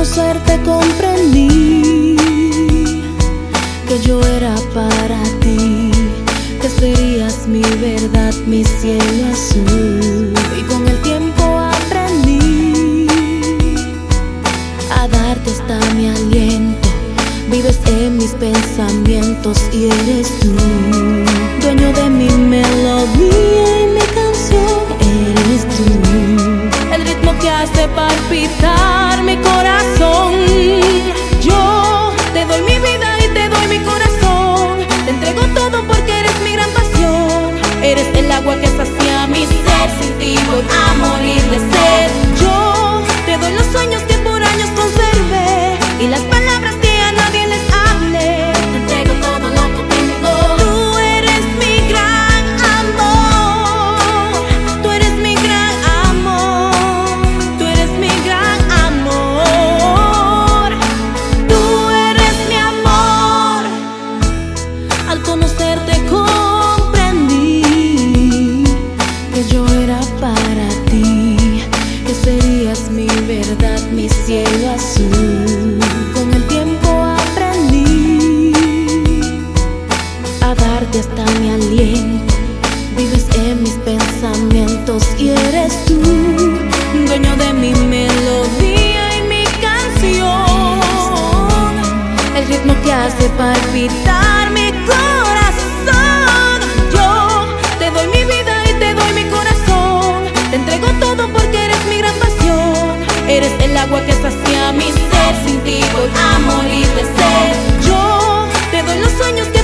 conocerte comprendí que yo era para ti, que serías mi verdad, mi cielo azul. Y con el tiempo aprendí a darte hasta mi aliento. Vives en mis pensamientos y eres tú. iban a morir de sed. Con el tiempo aprendí a darte hasta mi aliento. Vives en mis pensamientos y eres tú, dueño de mi melodía y mi canción. El ritmo que hace palpitar. llena mi ser, sin ti voy a morir de sed. Yo te doy los sueños que